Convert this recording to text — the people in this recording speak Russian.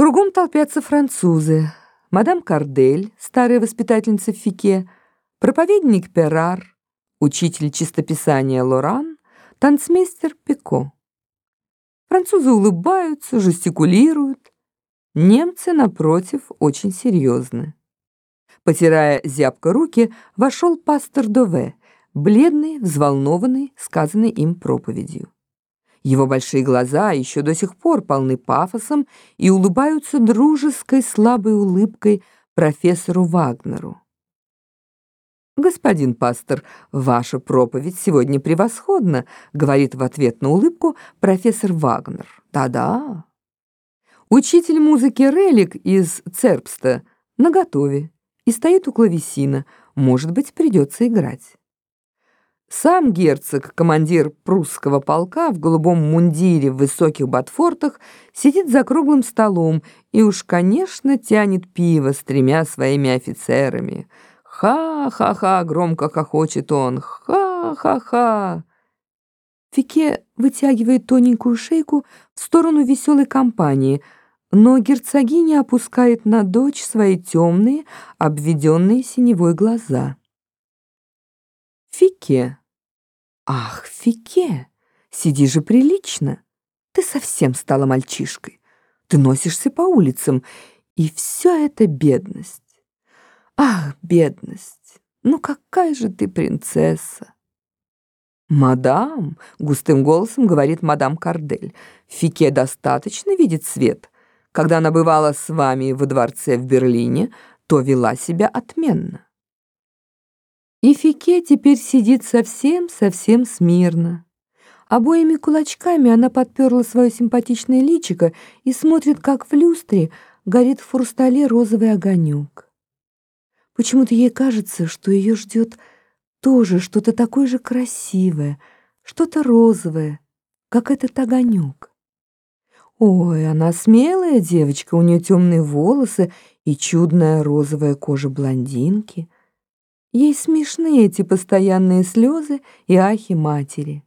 Кругом толпятся французы. Мадам Кардель, старая воспитательница в Фике, проповедник Перар, учитель чистописания Лоран, танцмейстер Пико. Французы улыбаются, жестикулируют. Немцы, напротив, очень серьезны. Потирая зябко руки, вошел пастор Дове, бледный, взволнованный, сказанный им проповедью. Его большие глаза еще до сих пор полны пафосом и улыбаются дружеской слабой улыбкой профессору Вагнеру. «Господин пастор, ваша проповедь сегодня превосходна», говорит в ответ на улыбку профессор Вагнер. «Да-да». Учитель музыки Релик из Цербста наготове и стоит у клавесина. Может быть, придется играть. Сам герцог, командир прусского полка в голубом мундире в высоких ботфортах, сидит за круглым столом и уж, конечно, тянет пиво с тремя своими офицерами. «Ха-ха-ха!» — громко хохочет он. «Ха-ха-ха!» Фике вытягивает тоненькую шейку в сторону веселой компании, но герцогиня опускает на дочь свои темные, обведенные синевой глаза. Фике. Ах, Фике, сиди же прилично. Ты совсем стала мальчишкой. Ты носишься по улицам, и все это бедность. Ах, бедность, ну какая же ты принцесса. «Мадам», — густым голосом говорит мадам Кардель, «Фике достаточно видит свет. Когда она бывала с вами во дворце в Берлине, то вела себя отменно». И Фике теперь сидит совсем-совсем смирно. Обоими кулачками она подперла свое симпатичное личико и смотрит, как в люстре горит в фурстале розовый огонек. Почему-то ей кажется, что ее ждет тоже что-то такое же красивое, что-то розовое, как этот огонек. Ой, она смелая девочка, у нее темные волосы и чудная розовая кожа блондинки — Ей смешны эти постоянные слезы и ахи матери.